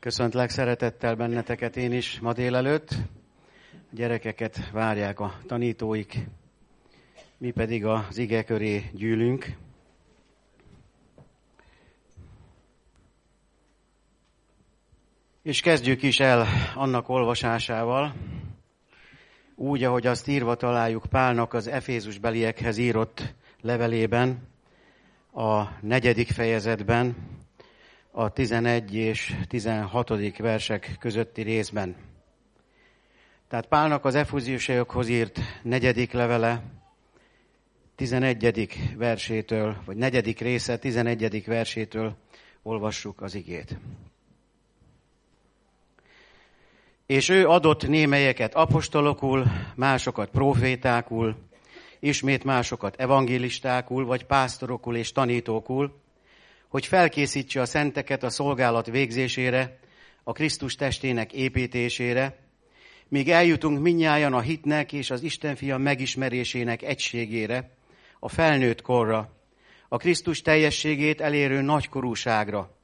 Köszöntlek szeretettel benneteket én is ma délelőtt. A gyerekeket várják a tanítóik, mi pedig az ige köré gyűlünk. És kezdjük is el annak olvasásával, úgy, ahogy azt írva találjuk Pálnak az Efézus beliekhez írott levelében, a negyedik fejezetben, a 11 és 16. versek közötti részben. Tehát Pálnak az Efúziusaiokhoz írt negyedik levele, 11. versétől, vagy negyedik része, 11. versétől olvassuk az igét. És ő adott némelyeket apostolokul, másokat profétákul, ismét másokat evangélistákul, vagy pásztorokul és tanítókul, hogy felkészítse a szenteket a szolgálat végzésére, a Krisztus testének építésére, míg eljutunk minnyájan a hitnek és az Isten fia megismerésének egységére, a felnőtt korra, a Krisztus teljességét elérő nagykorúságra,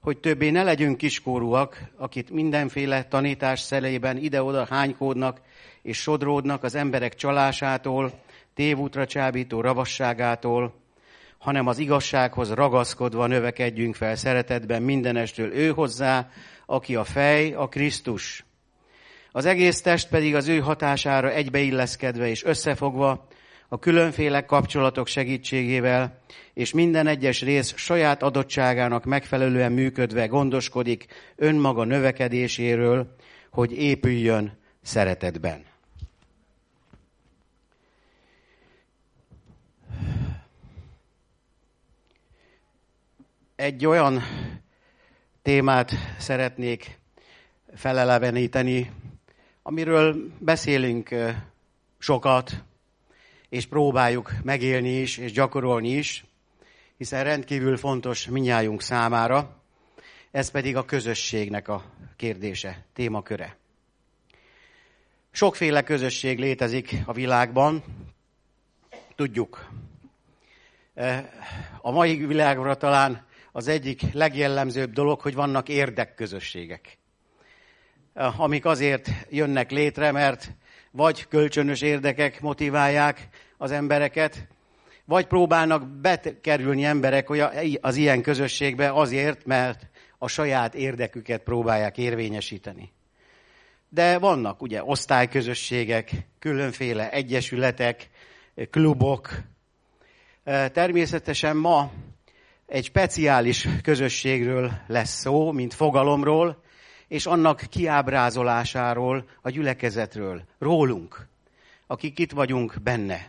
hogy többé ne legyünk kiskorúak, akit mindenféle tanítás szelében ide-oda hánykódnak és sodródnak az emberek csalásától, tévútra csábító ravasságától, hanem az igazsághoz ragaszkodva növekedjünk fel szeretetben mindenestől ő hozzá, aki a fej, a Krisztus. Az egész test pedig az ő hatására egybeilleszkedve és összefogva, a különféle kapcsolatok segítségével, és minden egyes rész saját adottságának megfelelően működve gondoskodik önmaga növekedéséről, hogy épüljön szeretetben. Egy olyan témát szeretnék feleleveníteni, amiről beszélünk sokat, és próbáljuk megélni is, és gyakorolni is, hiszen rendkívül fontos minnyájunk számára, ez pedig a közösségnek a kérdése, témaköre. Sokféle közösség létezik a világban, tudjuk. A mai világra talán az egyik legjellemzőbb dolog, hogy vannak érdekközösségek, amik azért jönnek létre, mert vagy kölcsönös érdekek motiválják az embereket, vagy próbálnak bekerülni emberek az ilyen közösségbe azért, mert a saját érdeküket próbálják érvényesíteni. De vannak ugye osztályközösségek, különféle egyesületek, klubok. Természetesen ma egy speciális közösségről lesz szó, mint fogalomról, és annak kiábrázolásáról, a gyülekezetről, rólunk, akik itt vagyunk benne.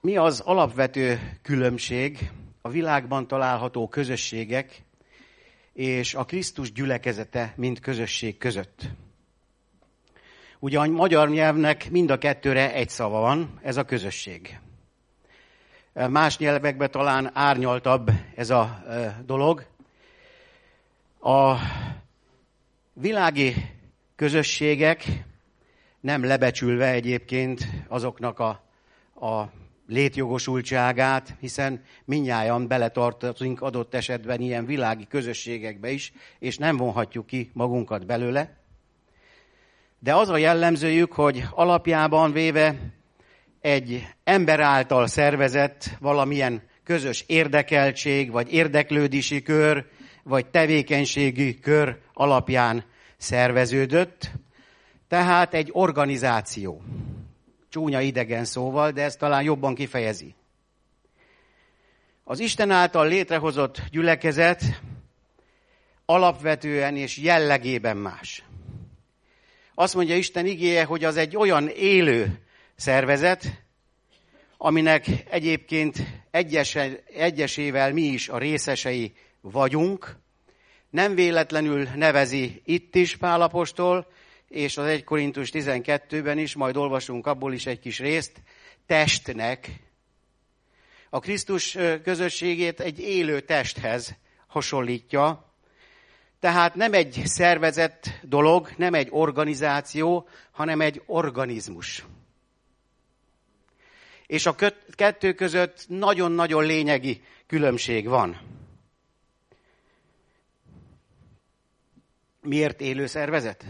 Mi az alapvető különbség a világban található közösségek és a Krisztus gyülekezete, mint közösség között? Ugyan magyar nyelvnek mind a kettőre egy szava van, ez a közösség. Más nyelvekben talán árnyaltabb ez a dolog. A világi közösségek nem lebecsülve egyébként azoknak a, a létjogosultságát, hiszen minnyáján beletartozunk adott esetben ilyen világi közösségekbe is, és nem vonhatjuk ki magunkat belőle. De az a jellemzőjük, hogy alapjában véve egy ember által szervezett valamilyen közös érdekeltség, vagy érdeklődési kör, vagy tevékenységi kör alapján szerveződött. Tehát egy organizáció. Csúnya idegen szóval, de ez talán jobban kifejezi. Az Isten által létrehozott gyülekezet alapvetően és jellegében más. Azt mondja Isten igéje, hogy az egy olyan élő szervezet, aminek egyébként egyes, egyesével mi is a részesei vagyunk. Nem véletlenül nevezi itt is Pálapostól, és az 1 Korintus 12-ben is, majd olvasunk abból is egy kis részt, testnek. A Krisztus közösségét egy élő testhez hasonlítja, tehát nem egy szervezett dolog, nem egy organizáció, hanem egy organizmus. És a kettő között nagyon-nagyon lényegi különbség van. Miért élő szervezet?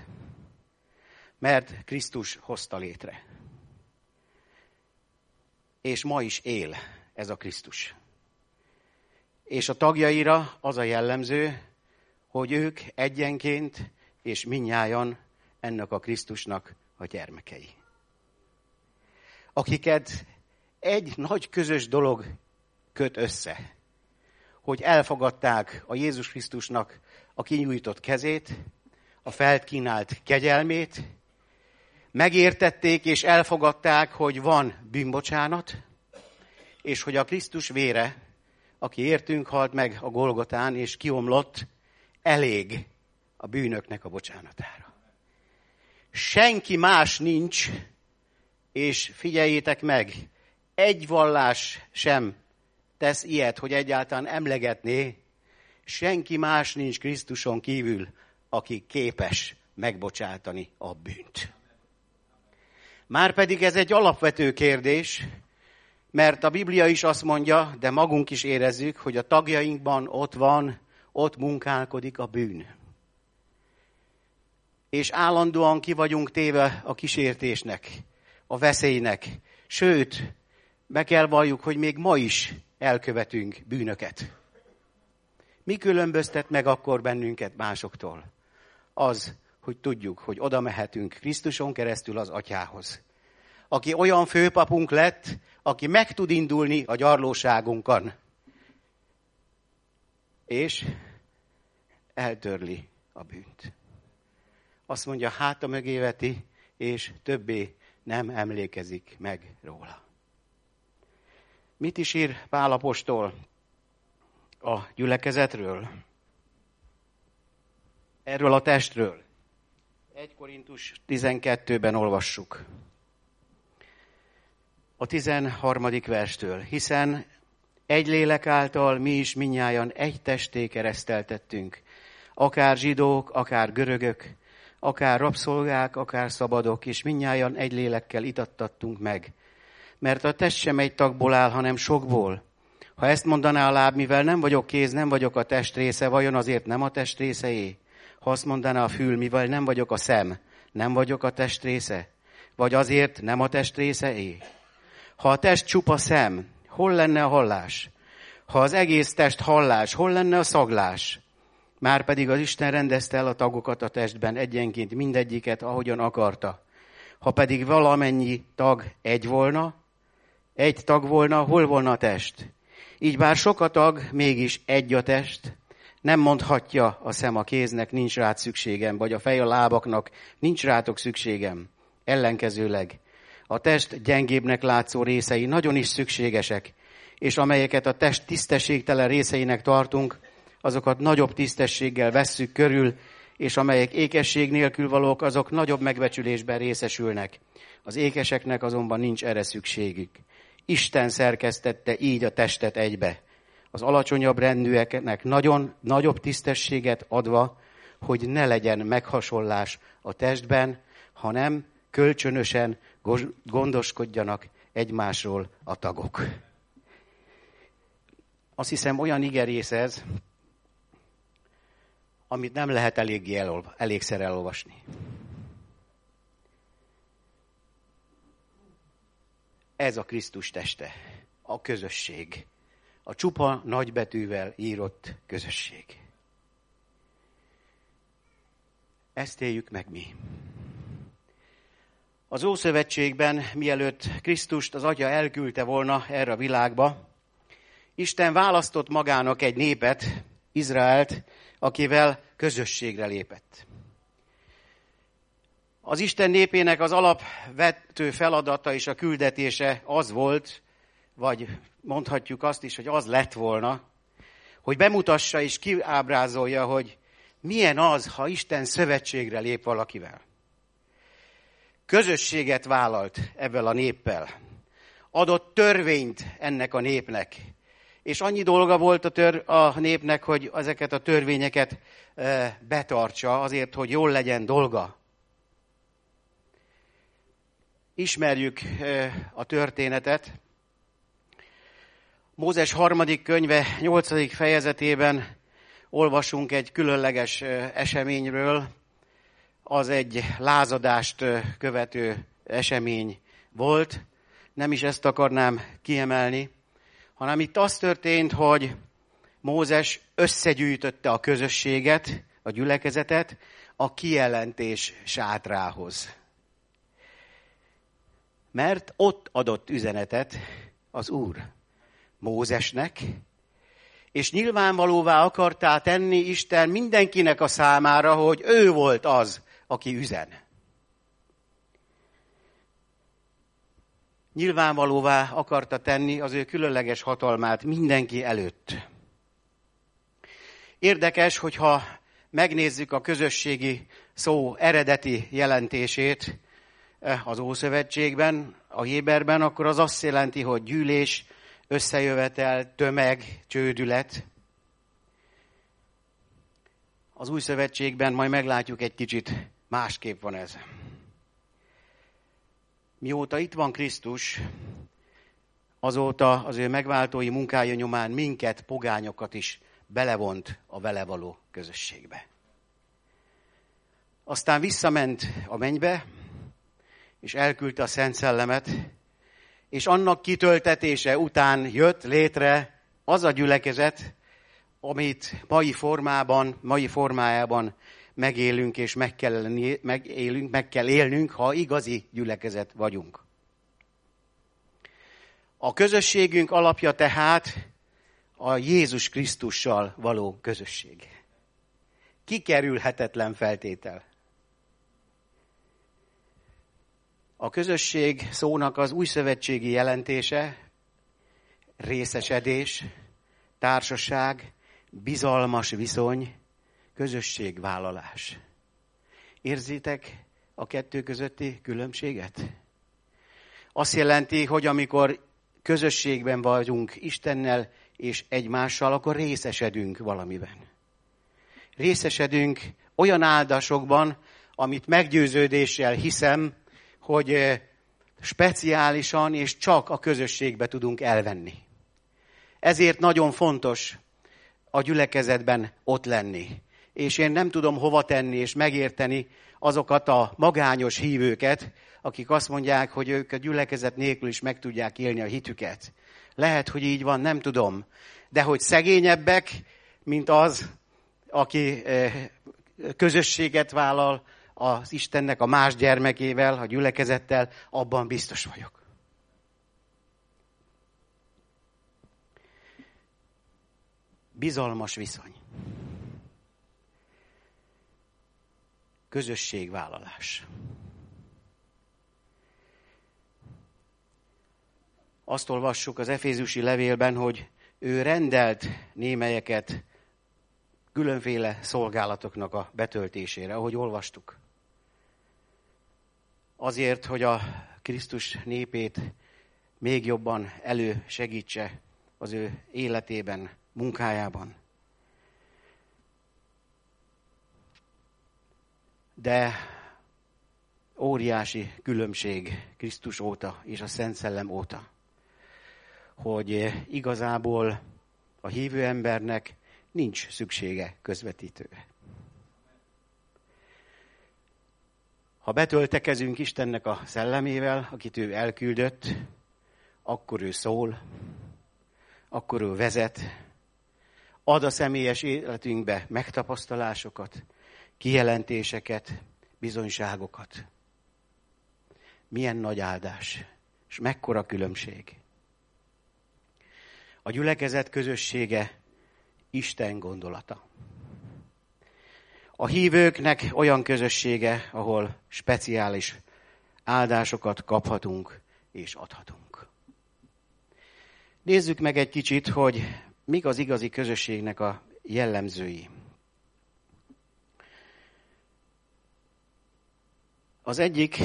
Mert Krisztus hozta létre. És ma is él ez a Krisztus. És a tagjaira az a jellemző, hogy ők egyenként és minnyájan ennek a Krisztusnak a gyermekei. Akiket egy nagy közös dolog köt össze, hogy elfogadták a Jézus Krisztusnak a kinyújtott kezét, a felkínált kegyelmét, megértették és elfogadták, hogy van bűnbocsánat, és hogy a Krisztus vére, aki értünk halt meg a Golgotán és kiomlott, elég a bűnöknek a bocsánatára. Senki más nincs, és figyeljétek meg, egy vallás sem tesz ilyet, hogy egyáltalán emlegetné, senki más nincs Krisztuson kívül, aki képes megbocsátani a bűnt. Márpedig ez egy alapvető kérdés, mert a Biblia is azt mondja, de magunk is érezzük, hogy a tagjainkban ott van, ott munkálkodik a bűn. És állandóan ki vagyunk téve a kísértésnek, a veszélynek. Sőt, be kell valljuk, hogy még ma is elkövetünk bűnöket. Mi különböztet meg akkor bennünket másoktól? Az, hogy tudjuk, hogy oda mehetünk Krisztuson keresztül az atyához. Aki olyan főpapunk lett, aki meg tud indulni a gyarlóságunkon. És eltörli a bűnt. Azt mondja, háta mögé veti, és többé nem emlékezik meg róla. Mit is ír Pálapostól a gyülekezetről? Erről a testről. 1 Korintus 12-ben olvassuk. A 13. verstől. Hiszen egy lélek által mi is minnyáján egy testé kereszteltettünk. Akár zsidók, akár görögök, akár rabszolgák, akár szabadok, és minnyáján egy lélekkel itattattunk meg. Mert a test sem egy tagból áll, hanem sokból. Ha ezt mondaná a láb, mivel nem vagyok kéz, nem vagyok a test része, vajon azért nem a test részeé? Ha azt mondaná a fül, mivel nem vagyok a szem, nem vagyok a test része? Vagy azért nem a test részeé? Ha a test csupa szem, hol lenne a hallás? Ha az egész test hallás, hol lenne a szaglás? Már pedig az Isten rendezte el a tagokat a testben egyenként mindegyiket, ahogyan akarta. Ha pedig valamennyi tag egy volna, egy tag volna, hol volna a test? Így bár sok a tag, mégis egy a test. Nem mondhatja a szem a kéznek, nincs rád szükségem, vagy a fej a lábaknak, nincs rátok szükségem. Ellenkezőleg, a test gyengébbnek látszó részei nagyon is szükségesek, és amelyeket a test tisztességtelen részeinek tartunk, azokat nagyobb tisztességgel vesszük körül, és amelyek ékesség nélkül valók, azok nagyobb megbecsülésben részesülnek. Az ékeseknek azonban nincs erre szükségük. Isten szerkesztette így a testet egybe. Az alacsonyabb rendűeknek nagyon nagyobb tisztességet adva, hogy ne legyen meghasonlás a testben, hanem kölcsönösen gondoskodjanak egymásról a tagok. Azt hiszem, olyan igerész ez, amit nem lehet eléggé elolva, elégszer elolvasni. Ez a Krisztus teste, a közösség. A csupa nagybetűvel írott közösség. Ezt éljük meg mi. Az Ószövetségben, mielőtt Krisztust az Atya elküldte volna erre a világba, Isten választott magának egy népet, Izraelt, akivel közösségre lépett. Az Isten népének az alapvető feladata és a küldetése az volt, vagy mondhatjuk azt is, hogy az lett volna, hogy bemutassa és kiábrázolja, hogy milyen az, ha Isten szövetségre lép valakivel. Közösséget vállalt ebben a néppel. Adott törvényt ennek a népnek. És annyi dolga volt a, tör, a népnek, hogy ezeket a törvényeket e, betartsa, azért, hogy jól legyen dolga. Ismerjük e, a történetet, Mózes harmadik könyve nyolcadik fejezetében olvasunk egy különleges eseményről. Az egy lázadást követő esemény volt. Nem is ezt akarnám kiemelni, hanem itt az történt, hogy Mózes összegyűjtötte a közösséget, a gyülekezetet a kijelentés sátrához. Mert ott adott üzenetet az Úr Mózesnek, és nyilvánvalóvá akartá tenni Isten mindenkinek a számára, hogy ő volt az, aki üzen. Nyilvánvalóvá akarta tenni az ő különleges hatalmát mindenki előtt. Érdekes, hogyha megnézzük a közösségi szó eredeti jelentését eh, az Ószövetségben, a Héberben, akkor az azt jelenti, hogy gyűlés, összejövetel, tömeg, csődület. Az új szövetségben majd meglátjuk egy kicsit, másképp van ez. Mióta itt van Krisztus, azóta az ő megváltói munkája nyomán minket, pogányokat is belevont a vele való közösségbe. Aztán visszament a mennybe, és elküldte a Szent Szellemet, és annak kitöltetése után jött létre az a gyülekezet, amit mai formában, mai formájában megélünk és meg kell, megélünk, meg kell élnünk, ha igazi gyülekezet vagyunk. A közösségünk alapja tehát a Jézus Krisztussal való közösség. Kikerülhetetlen feltétel. A közösség szónak az új szövetségi jelentése részesedés, társaság, bizalmas viszony, közösségvállalás. Érzitek a kettő közötti különbséget? Azt jelenti, hogy amikor közösségben vagyunk Istennel és egymással, akkor részesedünk valamiben. Részesedünk olyan áldásokban, amit meggyőződéssel hiszem, hogy speciálisan és csak a közösségbe tudunk elvenni. Ezért nagyon fontos a gyülekezetben ott lenni. És én nem tudom hova tenni és megérteni azokat a magányos hívőket, akik azt mondják, hogy ők a gyülekezet nélkül is meg tudják élni a hitüket. Lehet, hogy így van, nem tudom. De hogy szegényebbek, mint az, aki közösséget vállal, az Istennek a más gyermekével, a gyülekezettel, abban biztos vagyok. Bizalmas viszony. Közösségvállalás. Azt olvassuk az Efézusi levélben, hogy ő rendelt némelyeket különféle szolgálatoknak a betöltésére, ahogy olvastuk azért, hogy a Krisztus népét még jobban elősegítse az ő életében, munkájában. De óriási különbség Krisztus óta és a Szent Szellem óta, hogy igazából a hívő embernek nincs szüksége közvetítőre. Ha betöltekezünk Istennek a szellemével, akit ő elküldött, akkor ő szól, akkor ő vezet, ad a személyes életünkbe megtapasztalásokat, kijelentéseket, bizonyságokat. Milyen nagy áldás, és mekkora különbség. A gyülekezet közössége Isten gondolata. A hívőknek olyan közössége, ahol speciális áldásokat kaphatunk és adhatunk. Nézzük meg egy kicsit, hogy mik az igazi közösségnek a jellemzői. Az egyik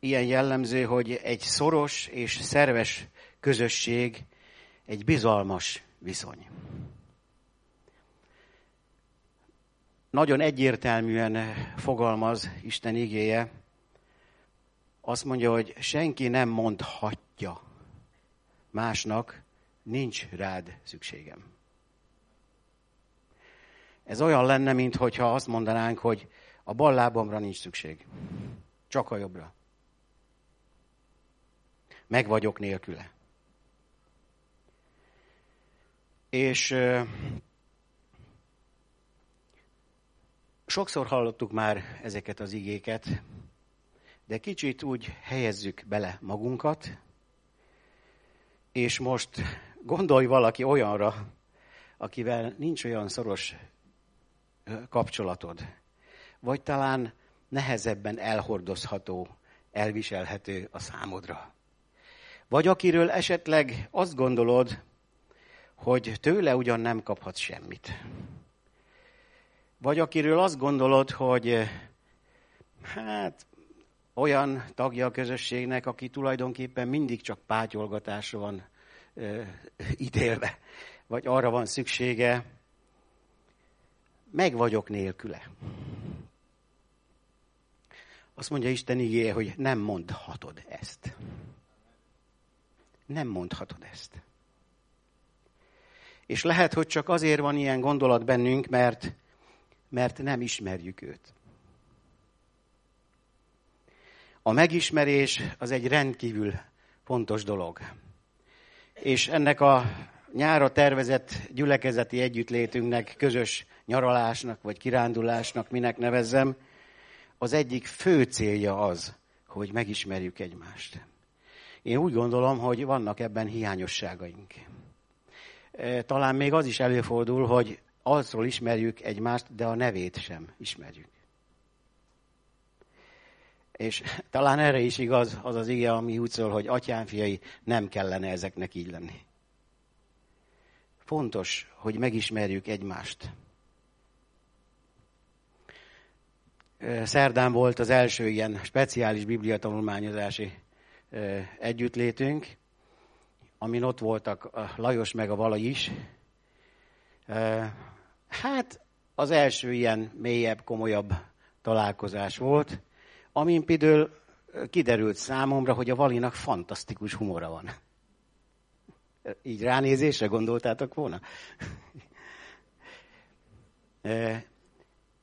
ilyen jellemző, hogy egy szoros és szerves közösség egy bizalmas viszony. nagyon egyértelműen fogalmaz Isten igéje. Azt mondja, hogy senki nem mondhatja másnak, nincs rád szükségem. Ez olyan lenne, mintha azt mondanánk, hogy a bal lábamra nincs szükség. Csak a jobbra. Meg vagyok nélküle. És sokszor hallottuk már ezeket az igéket, de kicsit úgy helyezzük bele magunkat, és most gondolj valaki olyanra, akivel nincs olyan szoros kapcsolatod, vagy talán nehezebben elhordozható, elviselhető a számodra. Vagy akiről esetleg azt gondolod, hogy tőle ugyan nem kaphatsz semmit. Vagy akiről azt gondolod, hogy hát olyan tagja a közösségnek, aki tulajdonképpen mindig csak pátyolgatásra van ö, ítélve, vagy arra van szüksége, meg vagyok nélküle. Azt mondja Isten igéje, hogy nem mondhatod ezt. Nem mondhatod ezt. És lehet, hogy csak azért van ilyen gondolat bennünk, mert, mert nem ismerjük őt. A megismerés az egy rendkívül fontos dolog. És ennek a nyára tervezett gyülekezeti együttlétünknek, közös nyaralásnak vagy kirándulásnak, minek nevezzem, az egyik fő célja az, hogy megismerjük egymást. Én úgy gondolom, hogy vannak ebben hiányosságaink. E, talán még az is előfordul, hogy azról ismerjük egymást, de a nevét sem ismerjük. És talán erre is igaz az az ige, ami úgy szól, hogy atyám fiai, nem kellene ezeknek így lenni. Fontos, hogy megismerjük egymást. Szerdán volt az első ilyen speciális bibliatanulmányozási együttlétünk, amin ott voltak a Lajos meg a Vala is. Hát az első ilyen mélyebb, komolyabb találkozás volt, amin például kiderült számomra, hogy a Valinak fantasztikus humora van. Így ránézésre gondoltátok volna?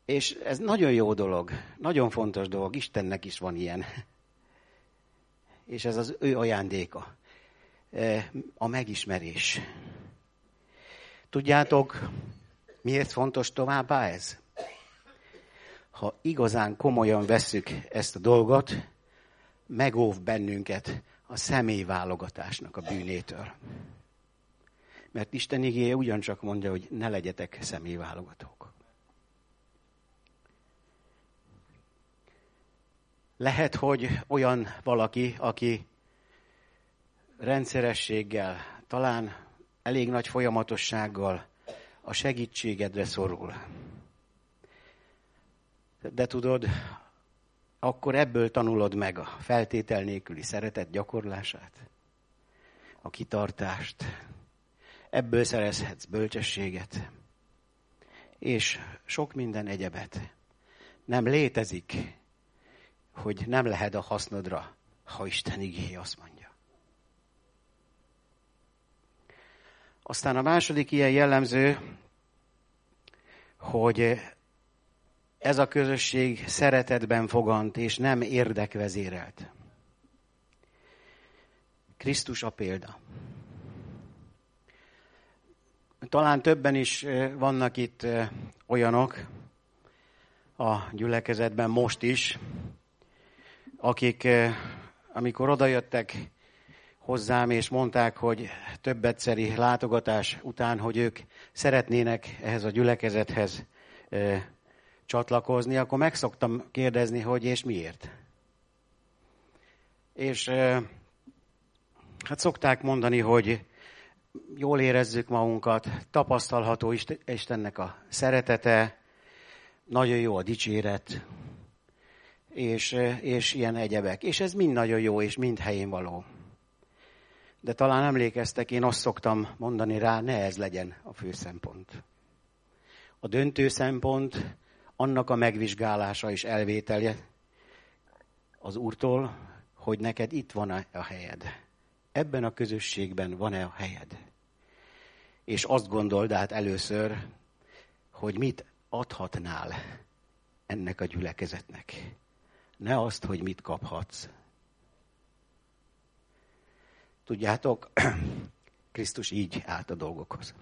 És ez nagyon jó dolog, nagyon fontos dolog, Istennek is van ilyen. És ez az ő ajándéka, a megismerés. Tudjátok, miért fontos továbbá ez? Ha igazán komolyan vesszük ezt a dolgot, megóv bennünket a személyválogatásnak a bűnétől. Mert Isten igéje ugyancsak mondja, hogy ne legyetek személyválogatók. Lehet, hogy olyan valaki, aki rendszerességgel, talán elég nagy folyamatossággal a segítségedre szorul. De tudod, akkor ebből tanulod meg a feltétel nélküli szeretet gyakorlását, a kitartást. Ebből szerezhetsz bölcsességet, és sok minden egyebet. Nem létezik hogy nem lehet a hasznodra, ha Isten igény azt mondja. Aztán a második ilyen jellemző, hogy ez a közösség szeretetben fogant, és nem érdekvezérelt. Krisztus a példa. Talán többen is vannak itt olyanok a gyülekezetben most is, akik, eh, amikor odajöttek hozzám, és mondták, hogy több egyszeri látogatás után, hogy ők szeretnének ehhez a gyülekezethez e, csatlakozni, akkor megszoktam kérdezni, hogy és miért. És e, hát szokták mondani, hogy jól érezzük magunkat, tapasztalható Istennek a szeretete, nagyon jó a dicséret, és, és ilyen egyebek. És ez mind nagyon jó, és mind helyén való. De talán emlékeztek, én azt szoktam mondani rá, ne ez legyen a fő szempont. A döntő szempont annak a megvizsgálása és elvételje az Úrtól, hogy neked itt van a helyed. Ebben a közösségben van-e a helyed. és azt gondold át először, hogy mit adhatnál ennek a gyülekezetnek. Ne azt, hogy mit kaphatsz. Tudjátok, Krisztus így állt a dolgokhoz.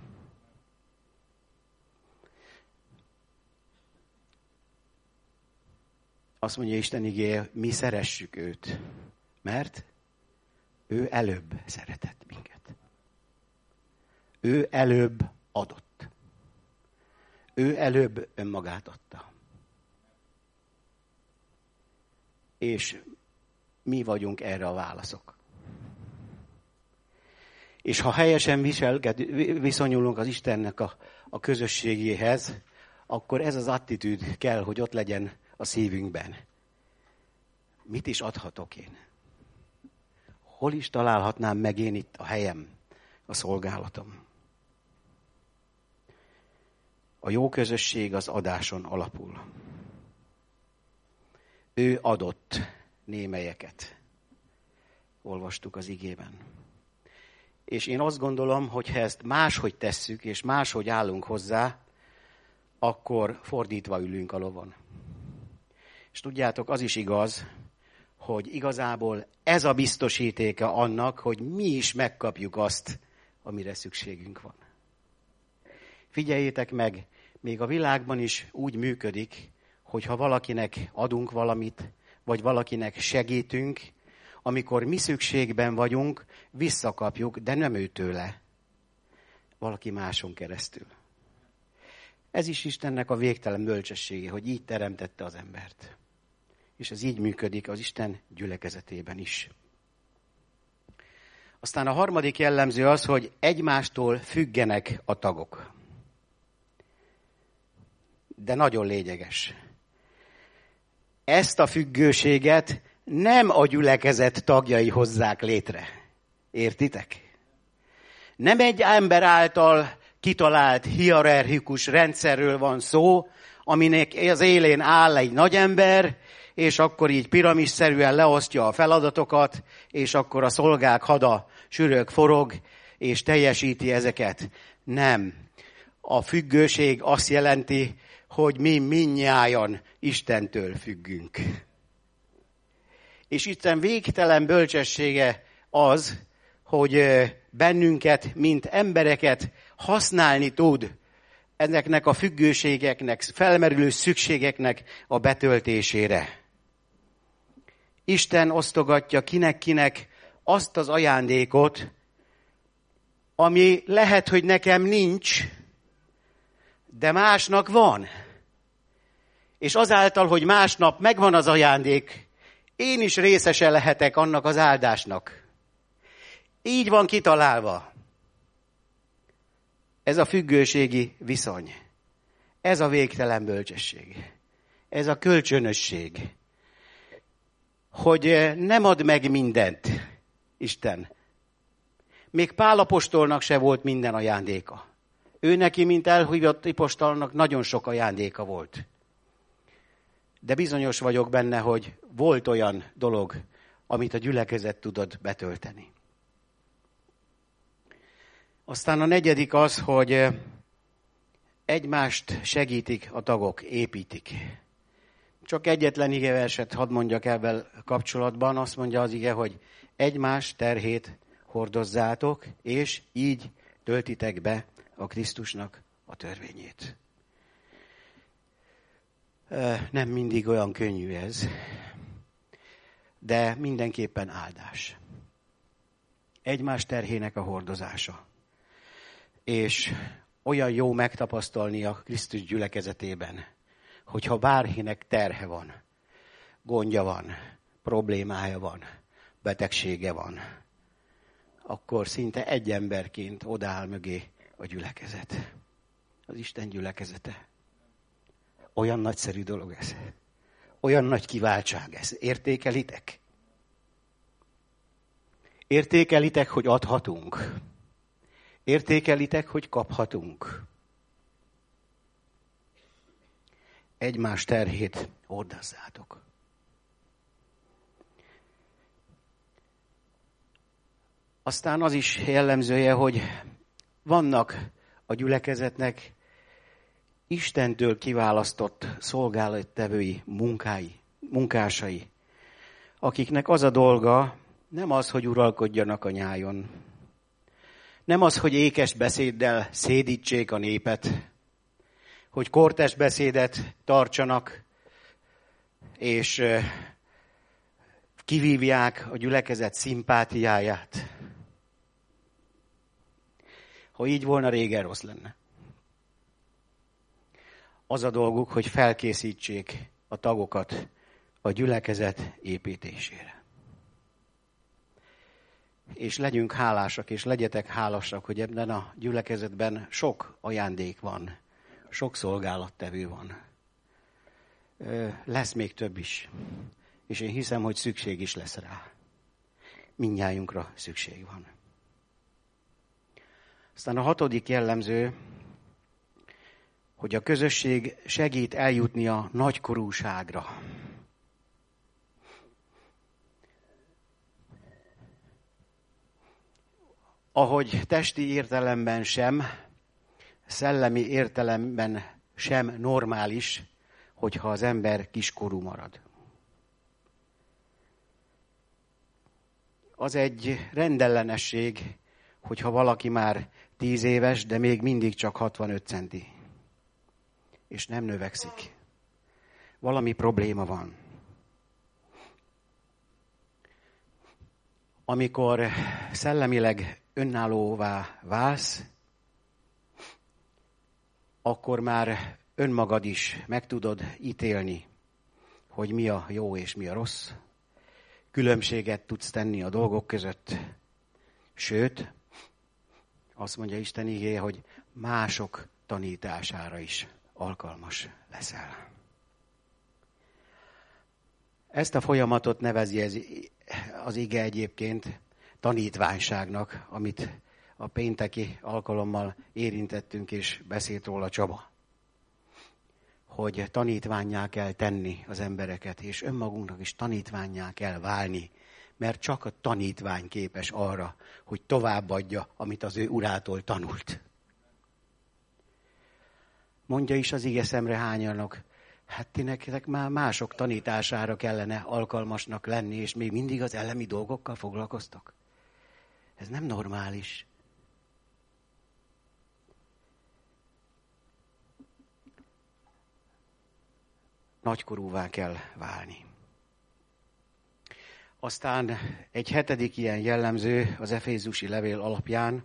Azt mondja Isten igéje, mi szeressük őt, mert ő előbb szeretett minket. Ő előbb adott. Ő előbb önmagát adta. És mi vagyunk erre a válaszok. És ha helyesen viselged, viszonyulunk az Istennek a, a közösségéhez, akkor ez az attitűd kell, hogy ott legyen a szívünkben. Mit is adhatok én? Hol is találhatnám meg én itt a helyem, a szolgálatom? A jó közösség az adáson alapul. Ő adott némelyeket. Olvastuk az igében. És én azt gondolom, hogy ha ezt máshogy tesszük, és máshogy állunk hozzá, akkor fordítva ülünk a lovon. És tudjátok, az is igaz, hogy igazából ez a biztosítéka annak, hogy mi is megkapjuk azt, amire szükségünk van. Figyeljétek meg, még a világban is úgy működik, hogy ha valakinek adunk valamit, vagy valakinek segítünk, amikor mi szükségben vagyunk, visszakapjuk, de nem őtőle. Valaki máson keresztül. Ez is Istennek a végtelen bölcsessége, hogy így teremtette az embert. És ez így működik az Isten gyülekezetében is. Aztán a harmadik jellemző az, hogy egymástól függenek a tagok. De nagyon lényeges. Ezt a függőséget nem a gyülekezet tagjai hozzák létre. Értitek? Nem egy ember által kitalált hierarchikus rendszerről van szó, aminek az élén áll egy nagy ember, és akkor így piramisszerűen leosztja a feladatokat, és akkor a szolgák hada sürög, forog, és teljesíti ezeket. Nem. A függőség azt jelenti, hogy mi minnyájan Istentől függünk. És Isten végtelen bölcsessége az, hogy bennünket, mint embereket használni tud ezeknek a függőségeknek, felmerülő szükségeknek a betöltésére. Isten osztogatja kinek-kinek azt az ajándékot, ami lehet, hogy nekem nincs, de másnak van. És azáltal, hogy másnap megvan az ajándék, én is részese lehetek annak az áldásnak. Így van kitalálva. Ez a függőségi viszony. Ez a végtelen bölcsesség. Ez a kölcsönösség. Hogy eh, nem ad meg mindent, Isten. Még Pálapostolnak se volt minden ajándéka. Ő neki, mint elhívott ipostolnak, nagyon sok ajándéka volt. De bizonyos vagyok benne, hogy volt olyan dolog, amit a gyülekezet tudod betölteni. Aztán a negyedik az, hogy egymást segítik a tagok, építik. Csak egyetlen igeverset hadd mondjak ebben kapcsolatban. Azt mondja az ige, hogy egymás terhét hordozzátok, és így töltitek be a Krisztusnak a törvényét. Nem mindig olyan könnyű ez, de mindenképpen áldás. Egymás terhének a hordozása és olyan jó megtapasztalni a Krisztus gyülekezetében, hogyha bárkinek terhe van, gondja van, problémája van, betegsége van, akkor szinte egy emberként odaáll mögé a gyülekezet. Az Isten gyülekezete. Olyan nagyszerű dolog ez. Olyan nagy kiváltság ez. Értékelitek? Értékelitek, hogy adhatunk. Értékelitek, hogy kaphatunk. Egymás terhét hordazzátok. Aztán az is jellemzője, hogy vannak a gyülekezetnek Istentől kiválasztott szolgálattevői, munkái, munkásai, akiknek az a dolga, nem az, hogy uralkodjanak a nyájon, nem az, hogy ékes beszéddel szédítsék a népet, hogy kortes beszédet tartsanak, és kivívják a gyülekezet szimpátiáját. Ha így volna, régen rossz lenne. Az a dolguk, hogy felkészítsék a tagokat a gyülekezet építésére. És legyünk hálásak, és legyetek hálásak, hogy ebben a gyülekezetben sok ajándék van, sok szolgálattevő van. Lesz még több is. És én hiszem, hogy szükség is lesz rá. Mindnyájunkra szükség van. Aztán a hatodik jellemző, hogy a közösség segít eljutni a nagykorúságra. Ahogy testi értelemben sem, szellemi értelemben sem normális, hogyha az ember kiskorú marad. Az egy rendellenesség, hogyha valaki már tíz éves, de még mindig csak 65 centi, és nem növekszik. Valami probléma van. Amikor szellemileg önállóvá válsz, akkor már önmagad is meg tudod ítélni, hogy mi a jó és mi a rossz. Különbséget tudsz tenni a dolgok között. Sőt, azt mondja Isten igéje, hogy mások tanítására is alkalmas leszel. Ezt a folyamatot nevezi ez az ige egyébként tanítványságnak, amit a pénteki alkalommal érintettünk és beszélt róla Csaba. Hogy tanítványá kell tenni az embereket, és önmagunknak is tanítványá kell válni, mert csak a tanítvány képes arra, hogy továbbadja, amit az ő urától tanult. Mondja is az ige szemre hányanak, hát ti nektek már mások tanítására kellene alkalmasnak lenni, és még mindig az elemi dolgokkal foglalkoztok. Ez nem normális. Nagykorúvá kell válni. Aztán egy hetedik ilyen jellemző az Efézusi levél alapján,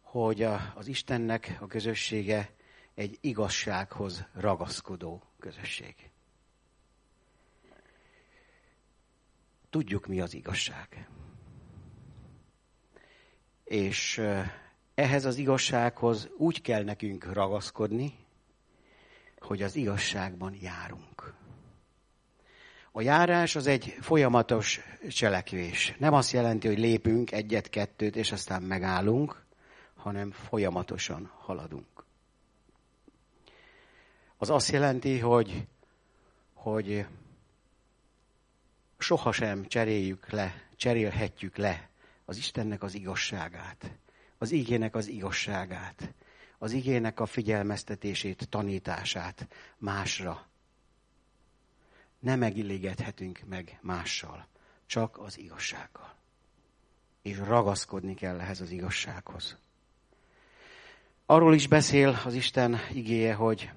hogy az Istennek a közössége egy igazsághoz ragaszkodó közösség. Tudjuk, mi az igazság. És ehhez az igazsághoz úgy kell nekünk ragaszkodni, hogy az igazságban járunk. A járás az egy folyamatos cselekvés. Nem azt jelenti, hogy lépünk egyet-kettőt, és aztán megállunk, hanem folyamatosan haladunk. Az azt jelenti, hogy, hogy sohasem cseréljük le, cserélhetjük le az Istennek az igazságát, az igének az igazságát, az igének a figyelmeztetését, tanítását másra. Nem megillégethetünk meg mással, csak az igazsággal. És ragaszkodni kell ehhez az igazsághoz. Arról is beszél az Isten igéje, hogy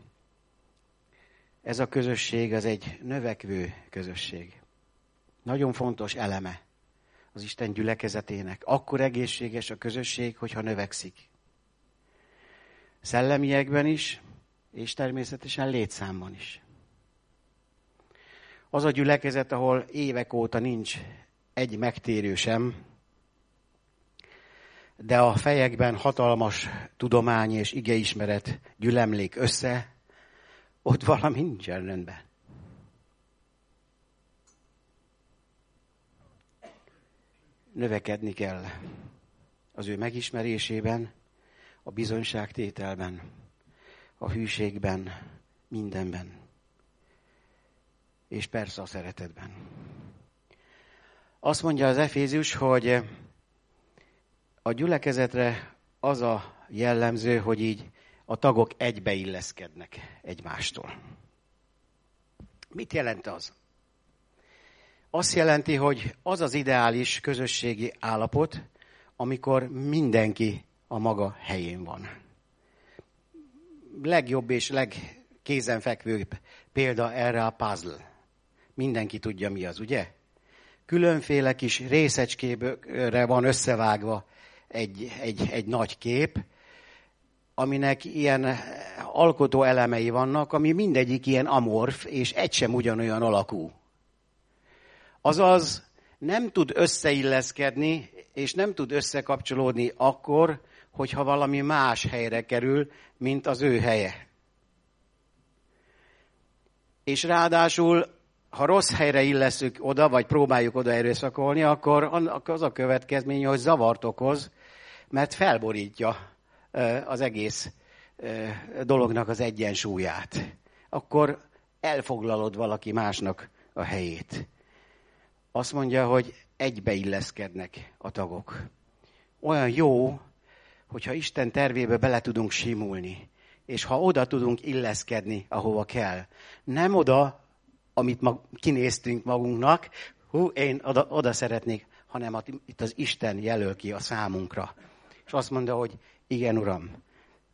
ez a közösség az egy növekvő közösség. Nagyon fontos eleme az Isten gyülekezetének. Akkor egészséges a közösség, hogyha növekszik. Szellemiekben is, és természetesen létszámban is. Az a gyülekezet, ahol évek óta nincs egy megtérő sem, de a fejekben hatalmas tudomány és igeismeret gyülemlék össze, ott valami nincsen rendben. Növekedni kell az ő megismerésében, a bizonyságtételben, a hűségben, mindenben. És persze a szeretetben. Azt mondja az Efézius, hogy a gyülekezetre az a jellemző, hogy így a tagok egybeilleszkednek egymástól. Mit jelent az? Azt jelenti, hogy az az ideális közösségi állapot, amikor mindenki a maga helyén van. Legjobb és legkézenfekvőbb példa erre a puzzle. Mindenki tudja mi az, ugye? Különféle kis részecskébre van összevágva egy, egy, egy nagy kép, aminek ilyen alkotó elemei vannak, ami mindegyik ilyen amorf, és egy sem ugyanolyan alakú. Azaz nem tud összeilleszkedni, és nem tud összekapcsolódni akkor, hogyha valami más helyre kerül, mint az ő helye. És ráadásul, ha rossz helyre illeszük oda, vagy próbáljuk oda erőszakolni, akkor az a következmény, hogy zavart okoz, mert felborítja az egész dolognak az egyensúlyát. Akkor elfoglalod valaki másnak a helyét. Azt mondja, hogy egybeilleszkednek a tagok. Olyan jó, hogyha Isten tervébe bele tudunk simulni, és ha oda tudunk illeszkedni, ahova kell. Nem oda, amit mag, kinéztünk magunknak, hú, én oda, oda szeretnék, hanem itt az Isten jelöl ki a számunkra. És azt mondja, hogy igen, Uram,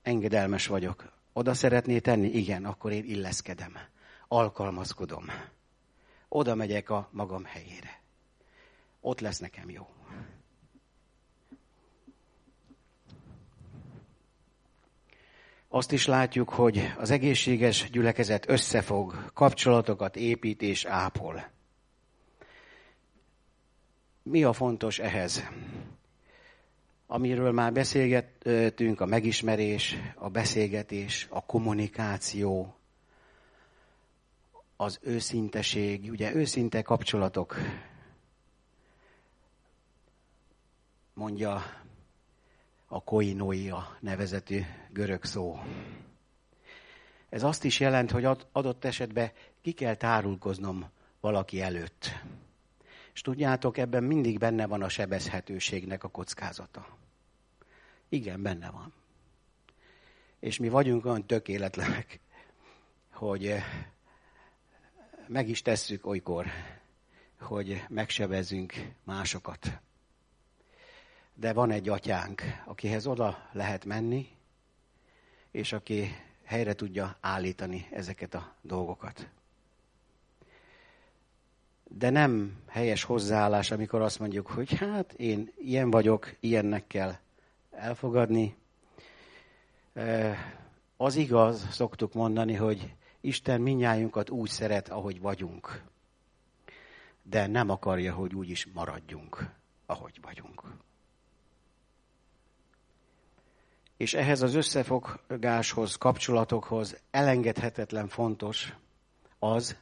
engedelmes vagyok. Oda szeretné tenni? Igen, akkor én illeszkedem. Alkalmazkodom. Oda megyek a magam helyére. Ott lesz nekem jó. Azt is látjuk, hogy az egészséges gyülekezet összefog, kapcsolatokat épít és ápol. Mi a fontos ehhez? Amiről már beszélgettünk, a megismerés, a beszélgetés, a kommunikáció, az őszinteség, ugye őszinte kapcsolatok, mondja a koinóia nevezetű görög szó. Ez azt is jelent, hogy adott esetben ki kell tárulkoznom valaki előtt. És tudjátok, ebben mindig benne van a sebezhetőségnek a kockázata. Igen, benne van. És mi vagyunk olyan tökéletlenek, hogy eh, meg is tesszük olykor, hogy megsebezzünk másokat. De van egy atyánk, akihez oda lehet menni, és aki helyre tudja állítani ezeket a dolgokat. De nem helyes hozzáállás, amikor azt mondjuk, hogy hát én ilyen vagyok, ilyennek kell elfogadni. Az igaz, szoktuk mondani, hogy Isten minnyájunkat úgy szeret, ahogy vagyunk. De nem akarja, hogy úgy is maradjunk, ahogy vagyunk. És ehhez az összefogáshoz, kapcsolatokhoz elengedhetetlen fontos az,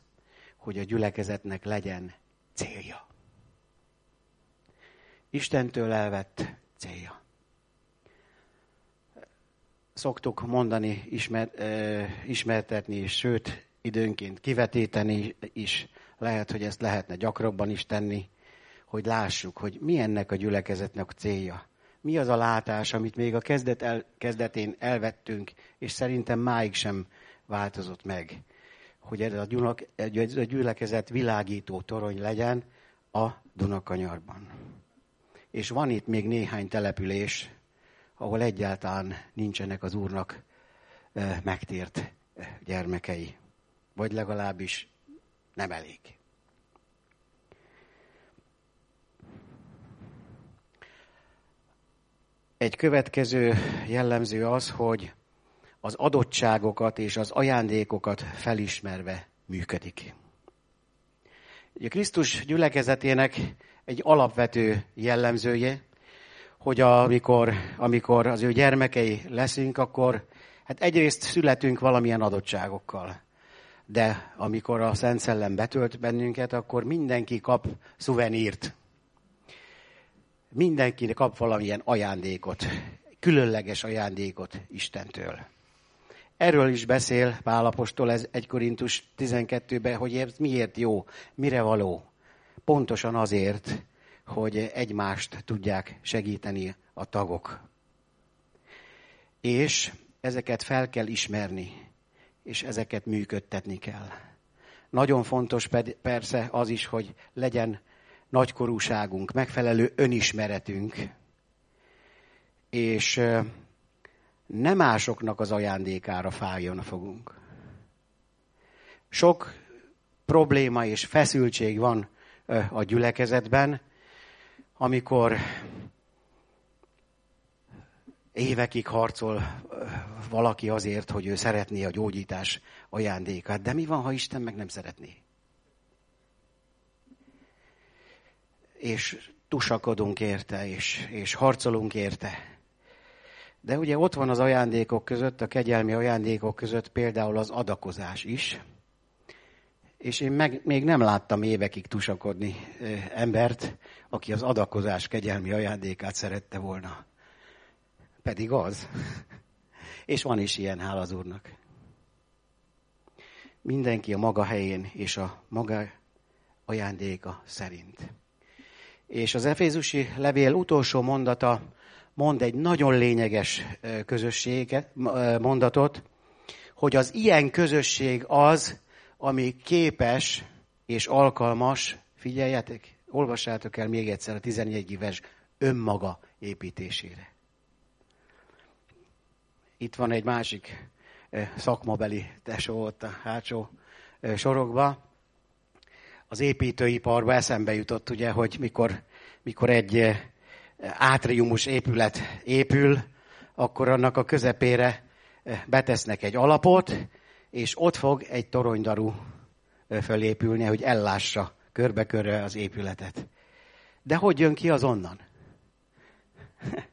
hogy a gyülekezetnek legyen célja. Istentől elvett célja szoktuk mondani, ismer, ismertetni, és sőt, időnként kivetíteni is. Lehet, hogy ezt lehetne gyakrabban is tenni, hogy lássuk, hogy mi ennek a gyülekezetnek célja. Mi az a látás, amit még a kezdet el, kezdetén elvettünk, és szerintem máig sem változott meg. Hogy ez a, gyulak, ez a gyülekezet világító torony legyen a Dunakanyarban. És van itt még néhány település, ahol egyáltalán nincsenek az Úrnak megtért gyermekei. Vagy legalábbis nem elég. Egy következő jellemző az, hogy az adottságokat és az ajándékokat felismerve működik. A Krisztus gyülekezetének egy alapvető jellemzője, hogy amikor, amikor az ő gyermekei leszünk, akkor hát egyrészt születünk valamilyen adottságokkal. De amikor a Szent Szellem betölt bennünket, akkor mindenki kap szuvenírt. Mindenki kap valamilyen ajándékot, különleges ajándékot Istentől. Erről is beszél Pálapostól ez 1 Korintus 12-ben, hogy ez miért jó, mire való. Pontosan azért, hogy egymást tudják segíteni a tagok. És ezeket fel kell ismerni, és ezeket működtetni kell. Nagyon fontos persze az is, hogy legyen nagykorúságunk, megfelelő önismeretünk, és nem másoknak az ajándékára fájjon a fogunk. Sok probléma és feszültség van a gyülekezetben, amikor évekig harcol valaki azért, hogy ő szeretné a gyógyítás ajándékát. De mi van, ha Isten meg nem szeretné? És tusakodunk érte, és, és harcolunk érte. De ugye ott van az ajándékok között, a kegyelmi ajándékok között például az adakozás is. És én meg, még nem láttam évekig tusakodni embert, aki az adakozás kegyelmi ajándékát szerette volna. Pedig az. És van is ilyen, hál az Úrnak. Mindenki a maga helyén és a maga ajándéka szerint. És az Efézusi levél utolsó mondata mond egy nagyon lényeges közösséget, mondatot, hogy az ilyen közösség az, ami képes és alkalmas, figyeljetek, olvassátok el még egyszer a 14. vers önmaga építésére. Itt van egy másik szakmabeli tesó ott a hátsó sorokba. Az építőiparba eszembe jutott, ugye, hogy mikor, mikor egy átriumos épület épül, akkor annak a közepére betesznek egy alapot, és ott fog egy toronydarú fölépülni, hogy ellássa körbe-körbe az épületet. De hogy jön ki az onnan?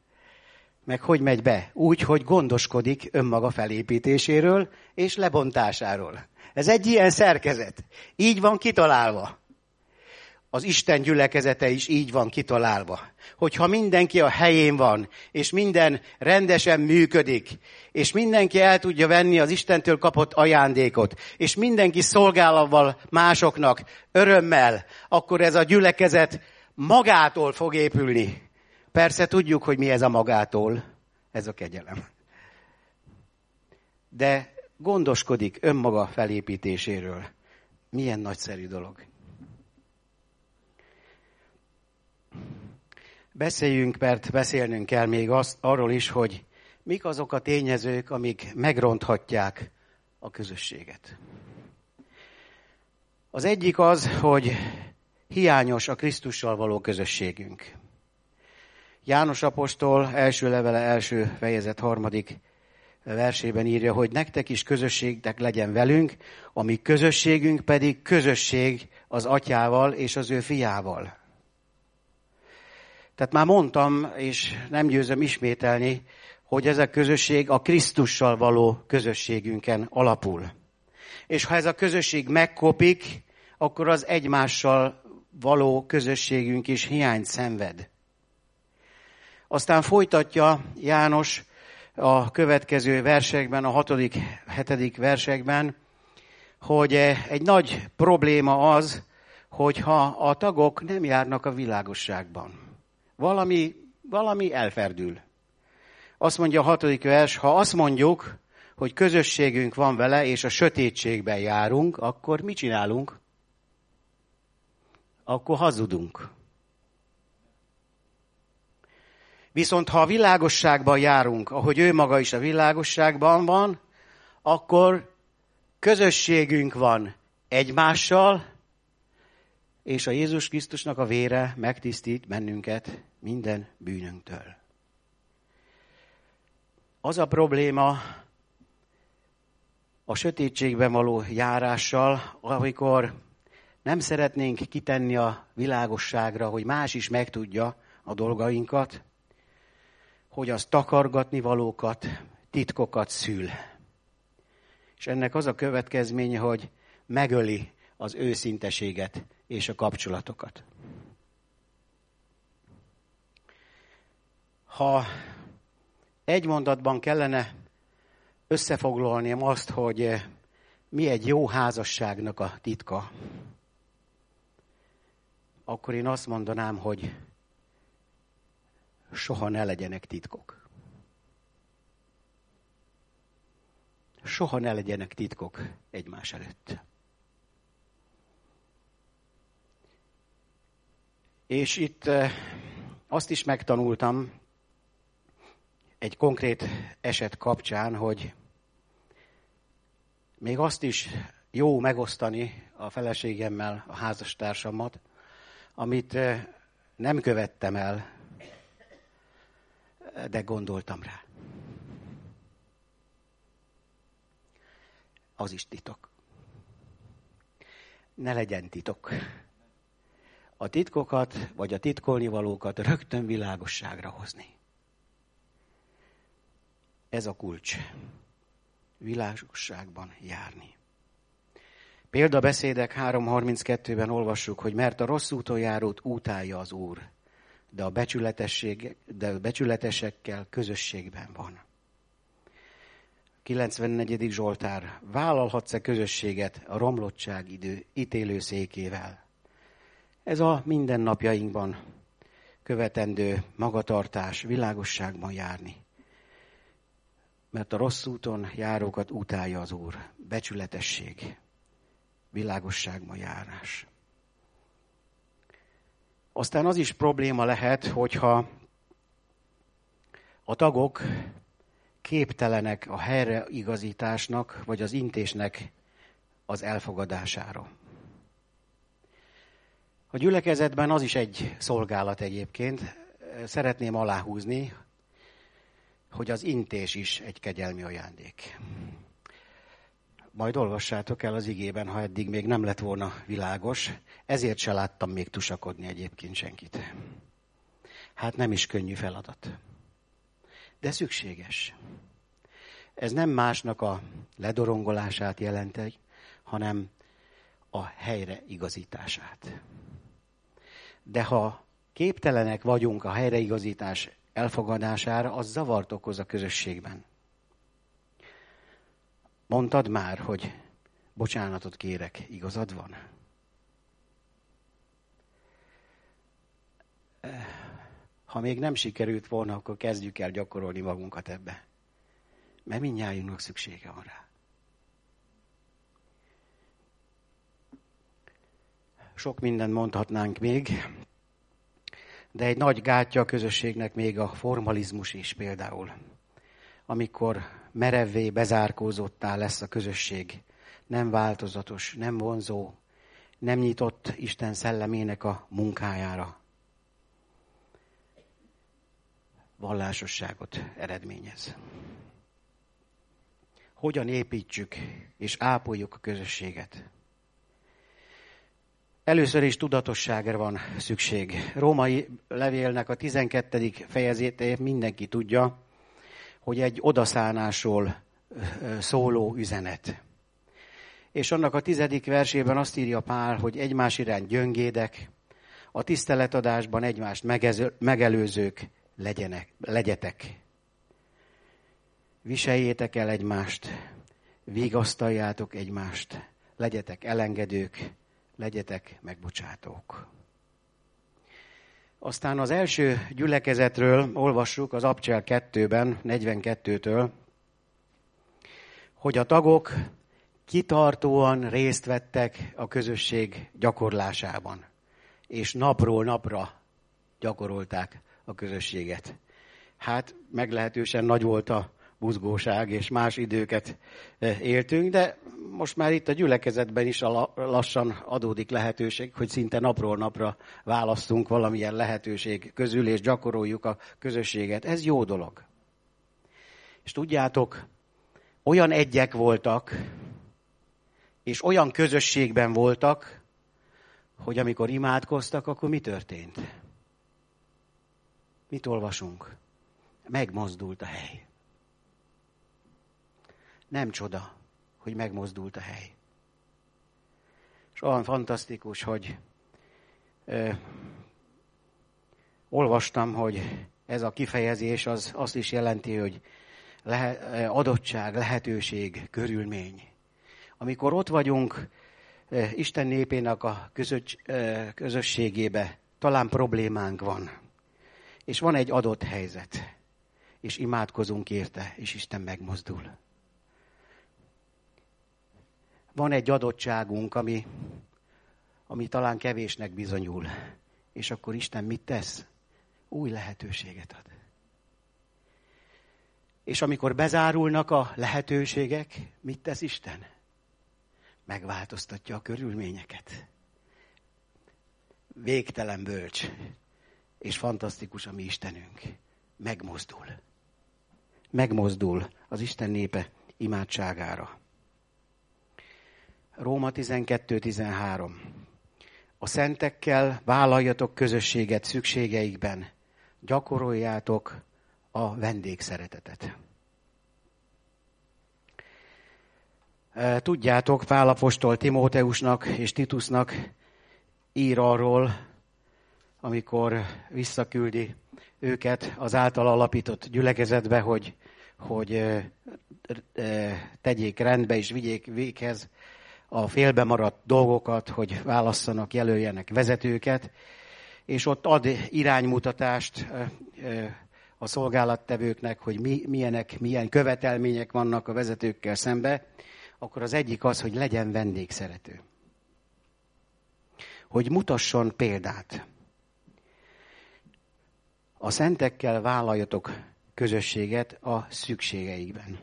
Meg hogy megy be? Úgy, hogy gondoskodik önmaga felépítéséről és lebontásáról. Ez egy ilyen szerkezet. Így van kitalálva. Az Isten gyülekezete is így van kitalálva. Hogyha mindenki a helyén van, és minden rendesen működik, és mindenki el tudja venni az Istentől kapott ajándékot, és mindenki szolgálatval másoknak, örömmel, akkor ez a gyülekezet magától fog épülni. Persze tudjuk, hogy mi ez a magától. Ez a kegyelem. De gondoskodik önmaga felépítéséről. Milyen nagyszerű dolog. Beszéljünk, mert beszélnünk kell még azt, arról is, hogy mik azok a tényezők, amik megronthatják a közösséget. Az egyik az, hogy hiányos a Krisztussal való közösségünk. János apostol első levele első fejezet harmadik versében írja, hogy nektek is közösségtek legyen velünk, ami közösségünk pedig közösség az atyával és az ő fiával. Tehát már mondtam, és nem győzöm ismételni, hogy ez a közösség a Krisztussal való közösségünken alapul. És ha ez a közösség megkopik, akkor az egymással való közösségünk is hiányt szenved. Aztán folytatja János a következő versekben, a hatodik, hetedik versekben, hogy egy nagy probléma az, hogyha a tagok nem járnak a világosságban. Valami, valami elferdül. Azt mondja a hatodik vers, ha azt mondjuk, hogy közösségünk van vele, és a sötétségben járunk, akkor mit csinálunk? Akkor hazudunk. Viszont ha a világosságban járunk, ahogy ő maga is a világosságban van, akkor közösségünk van egymással, és a Jézus Krisztusnak a vére megtisztít bennünket minden bűnünktől. Az a probléma a sötétségben való járással, amikor nem szeretnénk kitenni a világosságra, hogy más is megtudja a dolgainkat, hogy az takargatni valókat, titkokat szül. És ennek az a következménye, hogy megöli az őszinteséget és a kapcsolatokat. Ha egy mondatban kellene összefoglalni azt, hogy mi egy jó házasságnak a titka, akkor én azt mondanám, hogy soha ne legyenek titkok. soha ne legyenek titkok egymás előtt. És itt eh, azt is megtanultam egy konkrét eset kapcsán, hogy még azt is jó megosztani a feleségemmel, a házastársamat, amit eh, nem követtem el, de gondoltam rá. Az is titok. Ne legyen titok. A titkokat, vagy a titkolnivalókat rögtön világosságra hozni. Ez a kulcs. Világosságban járni. Példabeszédek 3.32-ben olvassuk, hogy mert a rossz úton járót útálja az Úr, de a, becsületesség, de a becsületesekkel közösségben van. 94. Zsoltár. Vállalhatsz-e közösséget a romlottság idő ítélő székével? Ez a mindennapjainkban követendő magatartás, világosságban járni. Mert a rossz úton járókat utálja az Úr. Becsületesség világosságban járás. Aztán az is probléma lehet, hogyha a tagok képtelenek a helyreigazításnak, vagy az intésnek az elfogadására. A gyülekezetben az is egy szolgálat egyébként. Szeretném aláhúzni, hogy az intés is egy kegyelmi ajándék. Majd olvassátok el az igében, ha eddig még nem lett volna világos. Ezért se láttam még tusakodni egyébként senkit. Hát nem is könnyű feladat. De szükséges. Ez nem másnak a ledorongolását jelenti, hanem a helyre igazítását. De ha képtelenek vagyunk a helyreigazítás elfogadására, az zavart okoz a közösségben. Mondtad már, hogy bocsánatot kérek, igazad van? Ha még nem sikerült volna, akkor kezdjük el gyakorolni magunkat ebbe. Mert mindnyájunknak szüksége van rá. Sok mindent mondhatnánk még, de egy nagy gátja a közösségnek még a formalizmus is például. Amikor merevvé bezárkózottá lesz a közösség. Nem változatos, nem vonzó, nem nyitott Isten szellemének a munkájára. Vallásosságot eredményez. Hogyan építsük és ápoljuk a közösséget? Először is tudatosságra van szükség. Római levélnek a 12. fejezetét mindenki tudja, hogy egy odaszánásról szóló üzenet. És annak a tizedik versében azt írja Pál, hogy egymás iránt gyöngédek, a tiszteletadásban egymást megelőzők legyenek, legyetek. Viseljétek el egymást, vigasztaljátok egymást, legyetek elengedők, legyetek megbocsátók. Aztán az első gyülekezetről olvassuk az Abcsel 2-ben, 42-től, hogy a tagok kitartóan részt vettek a közösség gyakorlásában, és napról napra gyakorolták a közösséget. Hát meglehetősen nagy volt a buzgóság, és más időket eh, éltünk, de most már itt a gyülekezetben is lassan adódik lehetőség, hogy szinte napról napra választunk valamilyen lehetőség közül, és gyakoroljuk a közösséget. Ez jó dolog. És tudjátok, olyan egyek voltak, és olyan közösségben voltak, hogy amikor imádkoztak, akkor mi történt? Mit olvasunk? Megmozdult a hely. Nem csoda, hogy megmozdult a hely. És olyan fantasztikus, hogy ö, olvastam, hogy ez a kifejezés az azt is jelenti, hogy lehe, adottság, lehetőség, körülmény. Amikor ott vagyunk Isten népének a közös, közösségébe, talán problémánk van, és van egy adott helyzet, és imádkozunk érte, és Isten megmozdul van egy adottságunk, ami, ami talán kevésnek bizonyul. És akkor Isten mit tesz? Új lehetőséget ad. És amikor bezárulnak a lehetőségek, mit tesz Isten? Megváltoztatja a körülményeket. Végtelen bölcs és fantasztikus a mi Istenünk. Megmozdul. Megmozdul az Isten népe imádságára. Róma 12.13. A szentekkel vállaljatok közösséget szükségeikben, gyakoroljátok a vendégszeretetet. Tudjátok, Pálapostól Timóteusnak és Titusnak ír arról, amikor visszaküldi őket az által alapított gyülekezetbe, hogy, hogy tegyék rendbe és vigyék véghez a félbe maradt dolgokat, hogy válasszanak, jelöljenek vezetőket, és ott ad iránymutatást a szolgálattevőknek, hogy mi, milyenek, milyen követelmények vannak a vezetőkkel szembe, akkor az egyik az, hogy legyen vendégszerető. Hogy mutasson példát. A szentekkel vállaljatok közösséget a szükségeikben.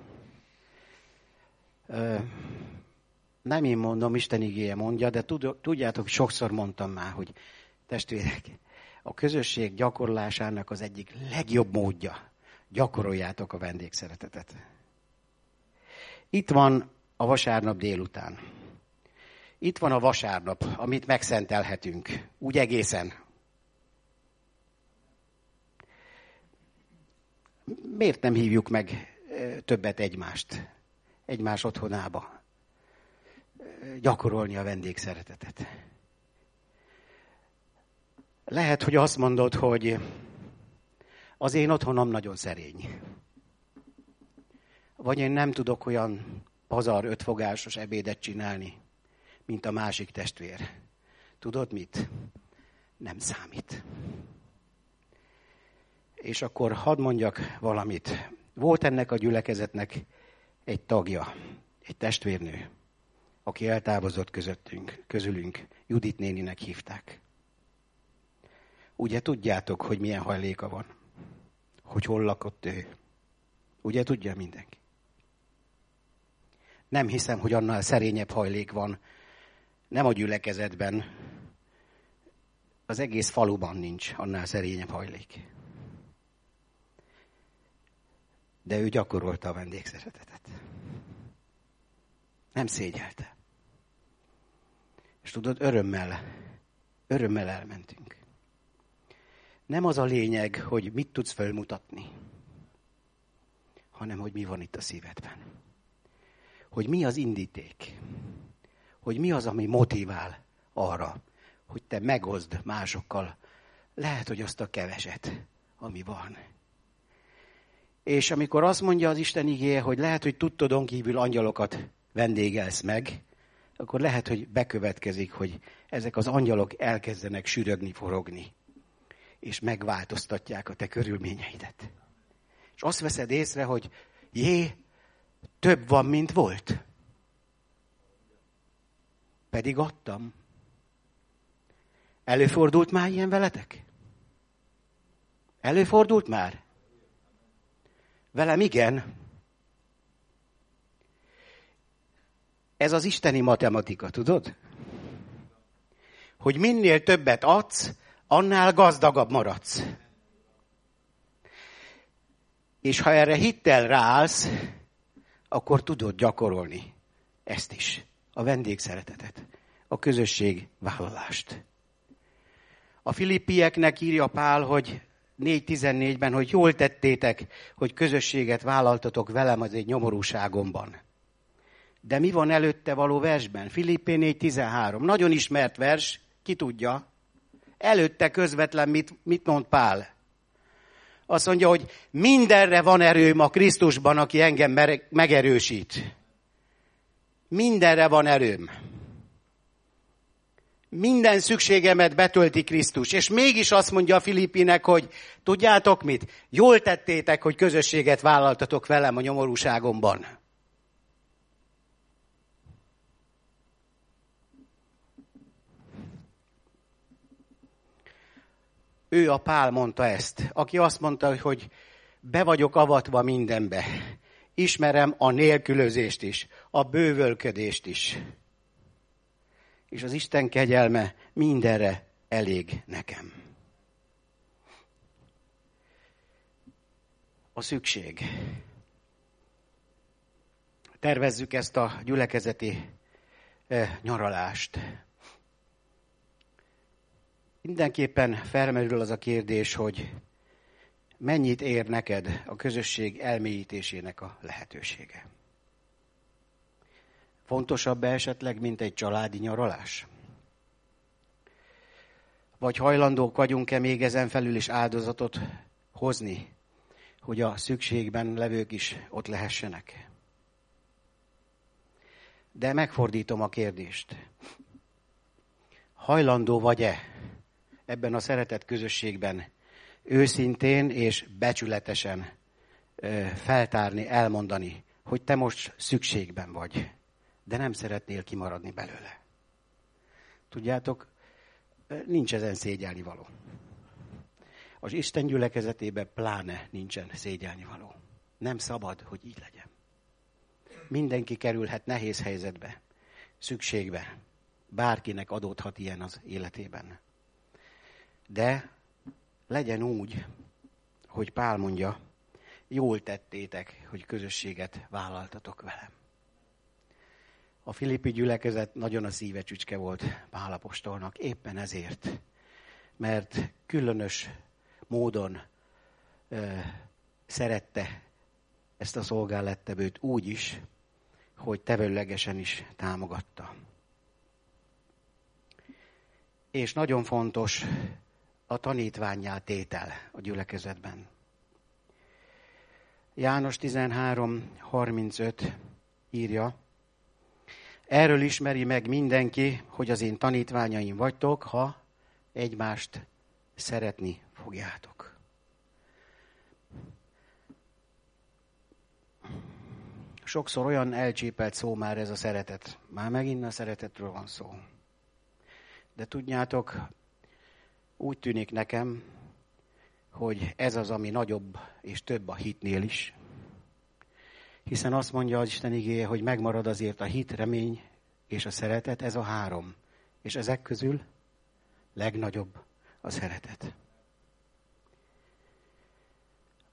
Nem én mondom, Isten igéje mondja, de tudjátok, sokszor mondtam már, hogy testvérek, a közösség gyakorlásának az egyik legjobb módja. Gyakoroljátok a vendégszeretetet. Itt van a vasárnap délután. Itt van a vasárnap, amit megszentelhetünk. Úgy egészen. Miért nem hívjuk meg többet egymást? Egymás otthonába. Gyakorolni a vendégszeretetet. Lehet, hogy azt mondod, hogy az én otthonom nagyon szerény. Vagy én nem tudok olyan pazar ötfogásos ebédet csinálni, mint a másik testvér. Tudod mit? Nem számít. És akkor hadd mondjak valamit. Volt ennek a gyülekezetnek egy tagja, egy testvérnő, aki eltávozott közöttünk, közülünk. Judit néninek hívták. Ugye tudjátok, hogy milyen hajléka van? Hogy hol lakott ő? Ugye tudja mindenki? Nem hiszem, hogy annál szerényebb hajlék van. Nem a gyülekezetben. Az egész faluban nincs annál szerényebb hajlék. De ő gyakorolta a vendégszeretetet. Nem szégyelte. És tudod, örömmel, örömmel elmentünk. Nem az a lényeg, hogy mit tudsz felmutatni, hanem hogy mi van itt a szívedben. Hogy mi az indíték. Hogy mi az, ami motivál arra, hogy te megozd másokkal. Lehet, hogy azt a keveset, ami van. És amikor azt mondja az Isten igéje, hogy lehet, hogy tudtodon kívül angyalokat vendégelsz meg, akkor lehet, hogy bekövetkezik, hogy ezek az angyalok elkezdenek sürögni, forogni és megváltoztatják a te körülményeidet. És azt veszed észre, hogy jé, több van, mint volt. Pedig adtam. Előfordult már ilyen veletek? Előfordult már? Velem igen. Ez az isteni matematika, tudod? Hogy minél többet adsz, annál gazdagabb maradsz. És ha erre hittel ráállsz, akkor tudod gyakorolni ezt is, a vendégszeretetet, a közösség vállalást. A filippieknek írja Pál, hogy 4.14-ben, hogy jól tettétek, hogy közösséget vállaltatok velem az egy nyomorúságomban. De mi van előtte való versben? Filippé 4.13. Nagyon ismert vers, ki tudja. Előtte közvetlen mit, mit mond Pál? Azt mondja, hogy mindenre van erőm a Krisztusban, aki engem megerősít. Mindenre van erőm. Minden szükségemet betölti Krisztus. És mégis azt mondja a Filippinek, hogy tudjátok mit? Jól tettétek, hogy közösséget vállaltatok velem a nyomorúságomban. Ő a Pál mondta ezt, aki azt mondta, hogy be vagyok avatva mindenbe. Ismerem a nélkülözést is, a bővölködést is. És az Isten kegyelme mindenre elég nekem. A szükség. Tervezzük ezt a gyülekezeti eh, nyaralást. Mindenképpen felmerül az a kérdés, hogy mennyit ér neked a közösség elmélyítésének a lehetősége. Fontosabb -e esetleg, mint egy családi nyaralás? Vagy hajlandók vagyunk-e még ezen felül is áldozatot hozni, hogy a szükségben levők is ott lehessenek? De megfordítom a kérdést. Hajlandó vagy-e ebben a szeretett közösségben őszintén és becsületesen feltárni, elmondani, hogy te most szükségben vagy, de nem szeretnél kimaradni belőle. Tudjátok, nincs ezen szégyelni való. Az Isten gyülekezetében pláne nincsen szégyelni való. Nem szabad, hogy így legyen. Mindenki kerülhet nehéz helyzetbe, szükségbe. Bárkinek adódhat ilyen az életében. De legyen úgy, hogy Pál mondja, jól tettétek, hogy közösséget vállaltatok velem. A filippi gyülekezet nagyon a szíve csücske volt Pálapostolnak, éppen ezért, mert különös módon ö, szerette ezt a szolgálettevőt úgy is, hogy tevőlegesen is támogatta. És nagyon fontos a tanítványá tétel a gyülekezetben. János 13.35 írja, Erről ismeri meg mindenki, hogy az én tanítványaim vagytok, ha egymást szeretni fogjátok. Sokszor olyan elcsépelt szó már ez a szeretet. Már megint a szeretetről van szó. De tudjátok, úgy tűnik nekem, hogy ez az, ami nagyobb és több a hitnél is. Hiszen azt mondja az Isten igéje, hogy megmarad azért a hit, remény és a szeretet, ez a három. És ezek közül legnagyobb a szeretet.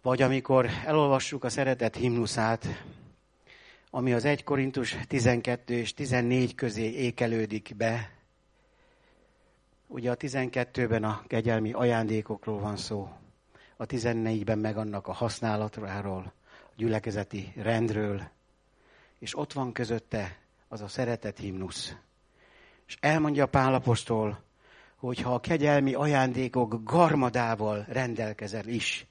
Vagy amikor elolvassuk a szeretet himnuszát, ami az 1 Korintus 12 és 14 közé ékelődik be, Ugye a 12-ben a kegyelmi ajándékokról van szó, a 14-ben meg annak a használatról, a gyülekezeti rendről, és ott van közötte az a szeretet himnusz. És elmondja Pálapostól, hogy ha a kegyelmi ajándékok garmadával rendelkezel is,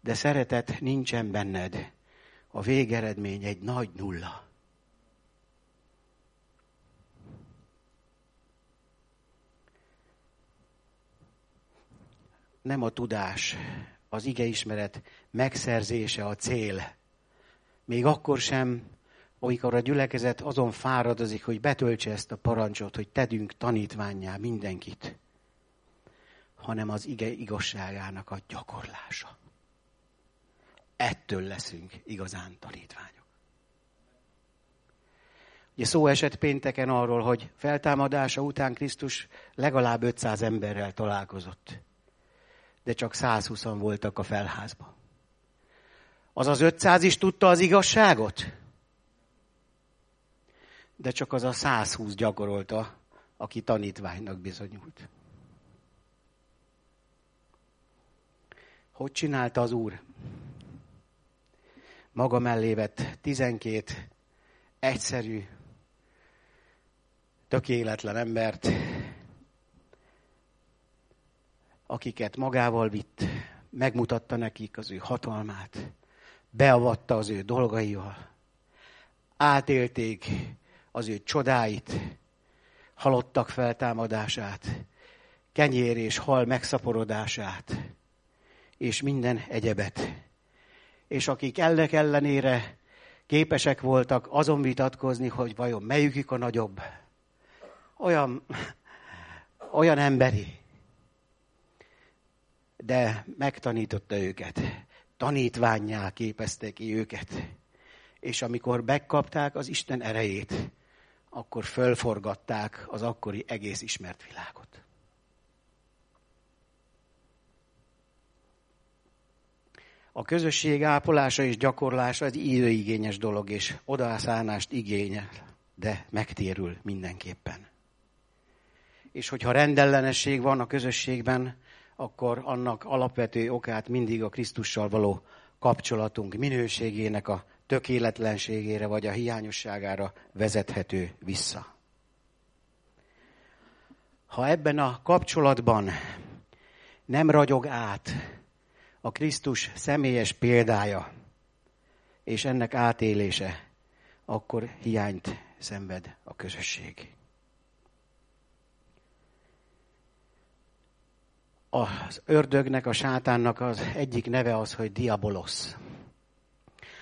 de szeretet nincsen benned, a végeredmény egy nagy nulla. Nem a tudás, az igeismeret megszerzése a cél. Még akkor sem, amikor a gyülekezet azon fáradozik, hogy betöltse ezt a parancsot, hogy tedünk tanítványá mindenkit, hanem az ige igazságának a gyakorlása. Ettől leszünk igazán tanítványok. Ugye szó esett pénteken arról, hogy feltámadása után Krisztus legalább 500 emberrel találkozott de csak 120 voltak a felházban. Az az 500 is tudta az igazságot? De csak az a 120 gyakorolta, aki tanítványnak bizonyult. Hogy csinálta az Úr? Maga mellé vett 12 egyszerű, tökéletlen embert, akiket magával vitt, megmutatta nekik az ő hatalmát, beavatta az ő dolgaival, átélték az ő csodáit, halottak feltámadását, kenyér és hal megszaporodását, és minden egyebet. És akik ennek ellenére képesek voltak azon vitatkozni, hogy vajon melyikük a nagyobb, olyan, olyan emberi, de megtanította őket. Tanítványá képezte ki őket. És amikor megkapták az Isten erejét, akkor fölforgatták az akkori egész ismert világot. A közösség ápolása és gyakorlása egy időigényes dolog, és odaszánást igényel, de megtérül mindenképpen. És hogyha rendellenesség van a közösségben, akkor annak alapvető okát mindig a Krisztussal való kapcsolatunk minőségének a tökéletlenségére vagy a hiányosságára vezethető vissza. Ha ebben a kapcsolatban nem ragyog át a Krisztus személyes példája és ennek átélése, akkor hiányt szenved a közösség. Az ördögnek, a sátánnak az egyik neve az, hogy diabolos,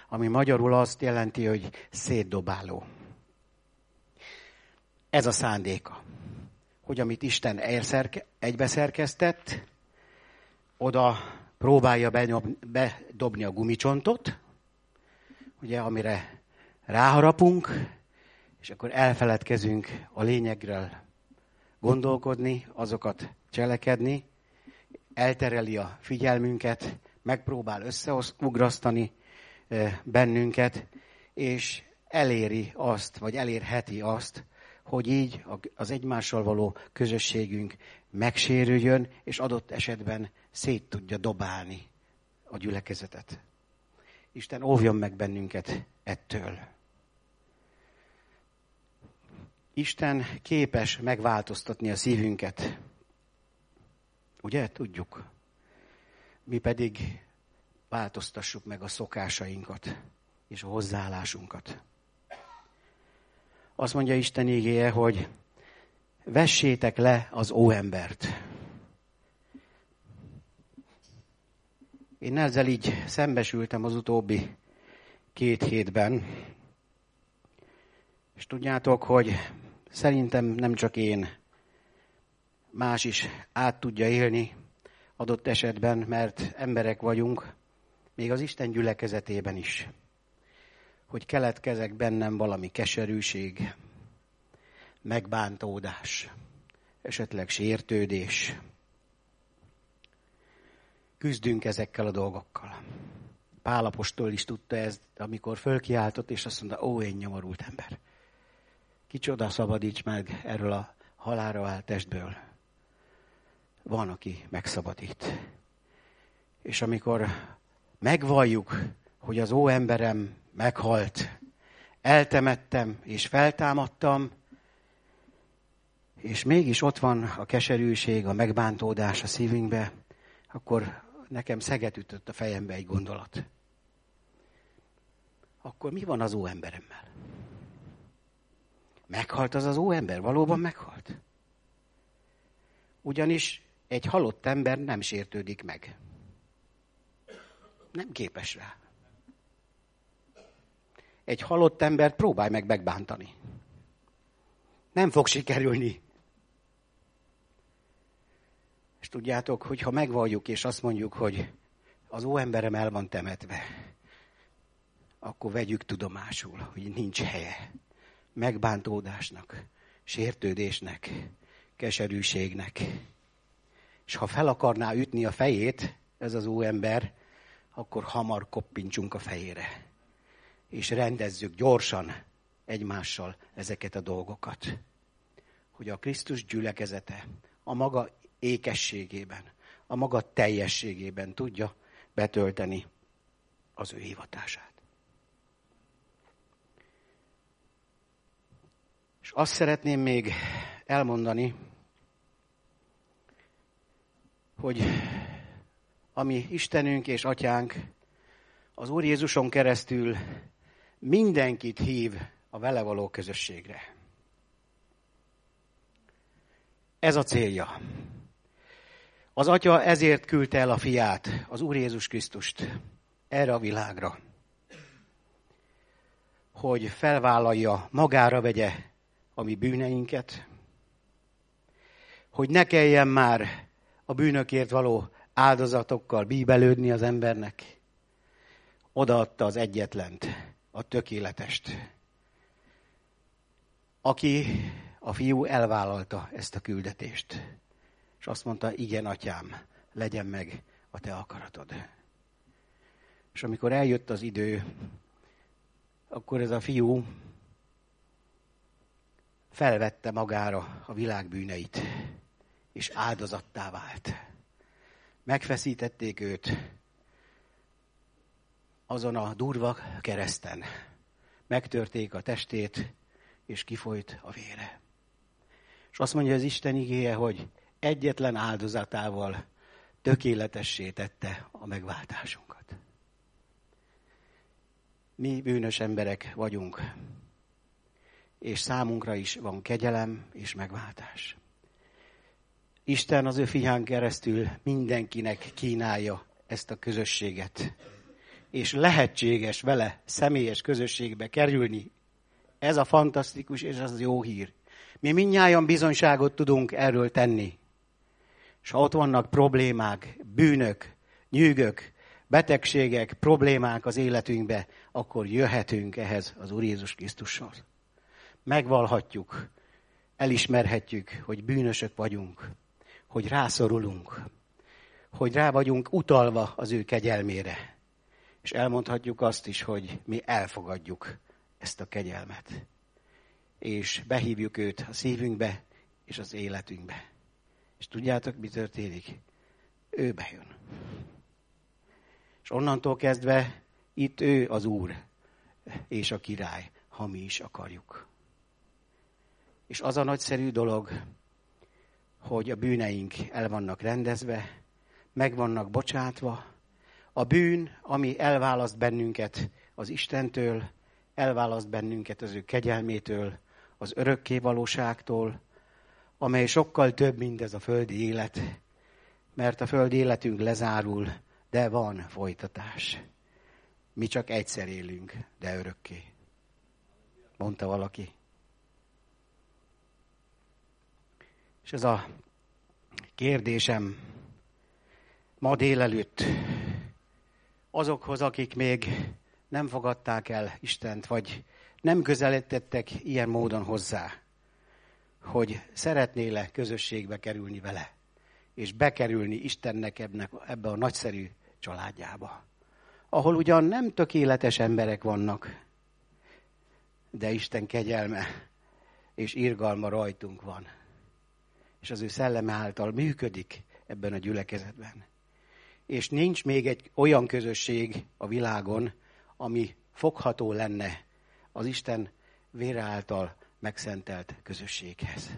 ami magyarul azt jelenti, hogy szétdobáló. Ez a szándéka, hogy amit Isten egybeszerkeztett, oda próbálja bedobni a gumicsontot, ugye, amire ráharapunk, és akkor elfeledkezünk a lényegről gondolkodni, azokat cselekedni, eltereli a figyelmünket, megpróbál összeugrasztani bennünket, és eléri azt, vagy elérheti azt, hogy így az egymással való közösségünk megsérüljön, és adott esetben szét tudja dobálni a gyülekezetet. Isten óvjon meg bennünket ettől. Isten képes megváltoztatni a szívünket. Ugye? Tudjuk. Mi pedig változtassuk meg a szokásainkat és a hozzáállásunkat. Azt mondja Isten ígéje, hogy vessétek le az óembert. Én ezzel így szembesültem az utóbbi két hétben, és tudjátok, hogy szerintem nem csak én, más is át tudja élni adott esetben, mert emberek vagyunk, még az Isten gyülekezetében is, hogy keletkezek bennem valami keserűség, megbántódás, esetleg sértődés. Küzdünk ezekkel a dolgokkal. Pálapostól is tudta ezt, amikor fölkiáltott, és azt mondta, ó, én nyomorult ember. Kicsoda szabadíts meg erről a halára vált testből. Van, aki megszabadít. És amikor megvalljuk, hogy az ó emberem meghalt, eltemettem és feltámadtam, és mégis ott van a keserűség, a megbántódás a szívünkbe, akkor nekem szeget ütött a fejembe egy gondolat. Akkor mi van az ó emberemmel? Meghalt az az ó ember? Valóban meghalt? Ugyanis egy halott ember nem sértődik meg. Nem képes rá. Egy halott embert próbálj meg megbántani. Nem fog sikerülni. És tudjátok, hogy ha megvalljuk és azt mondjuk, hogy az ó emberem el van temetve, akkor vegyük tudomásul, hogy nincs helye megbántódásnak, sértődésnek, keserűségnek. És ha fel akarná ütni a fejét, ez az ember, akkor hamar koppintsunk a fejére. És rendezzük gyorsan egymással ezeket a dolgokat. Hogy a Krisztus gyülekezete a maga ékességében, a maga teljességében tudja betölteni az ő hivatását. És azt szeretném még elmondani, hogy ami Istenünk és Atyánk az Úr Jézuson keresztül mindenkit hív a vele való közösségre. Ez a célja. Az Atya ezért küldte el a fiát, az Úr Jézus Krisztust erre a világra, hogy felvállalja, magára vegye a mi bűneinket, hogy ne kelljen már a bűnökért való áldozatokkal bíbelődni az embernek. Odaadta az egyetlent, a tökéletest. Aki a fiú elvállalta ezt a küldetést. És azt mondta, igen, atyám, legyen meg a te akaratod. És amikor eljött az idő, akkor ez a fiú felvette magára a világ bűneit, és áldozattá vált. Megfeszítették őt azon a durva kereszten. Megtörték a testét, és kifolyt a vére. És azt mondja az Isten igéje, hogy egyetlen áldozatával tökéletessé tette a megváltásunkat. Mi bűnös emberek vagyunk, és számunkra is van kegyelem és megváltás. Isten az ő fián keresztül mindenkinek kínálja ezt a közösséget. És lehetséges vele személyes közösségbe kerülni. Ez a fantasztikus és az jó hír. Mi mindnyájan bizonyságot tudunk erről tenni. És ha ott vannak problémák, bűnök, nyűgök, betegségek, problémák az életünkbe, akkor jöhetünk ehhez az Úr Jézus Krisztushoz. Megvalhatjuk, elismerhetjük, hogy bűnösök vagyunk, hogy rászorulunk, hogy rá vagyunk utalva az ő kegyelmére. És elmondhatjuk azt is, hogy mi elfogadjuk ezt a kegyelmet. És behívjuk őt a szívünkbe és az életünkbe. És tudjátok, mi történik? Ő bejön. És onnantól kezdve itt ő az Úr és a király, ha mi is akarjuk. És az a nagyszerű dolog, hogy a bűneink el vannak rendezve, meg vannak bocsátva. A bűn, ami elválaszt bennünket az Istentől, elválaszt bennünket az ő kegyelmétől, az örökké valóságtól, amely sokkal több, mint ez a földi élet, mert a földi életünk lezárul, de van folytatás. Mi csak egyszer élünk, de örökké. Mondta valaki. És ez a kérdésem ma délelőtt azokhoz, akik még nem fogadták el Istent, vagy nem közelítettek ilyen módon hozzá, hogy szeretnél-e közösségbe kerülni vele, és bekerülni Istennek ebbe a nagyszerű családjába. Ahol ugyan nem tökéletes emberek vannak, de Isten kegyelme és irgalma rajtunk van és az ő szelleme által működik ebben a gyülekezetben. És nincs még egy olyan közösség a világon, ami fogható lenne az Isten vére által megszentelt közösséghez.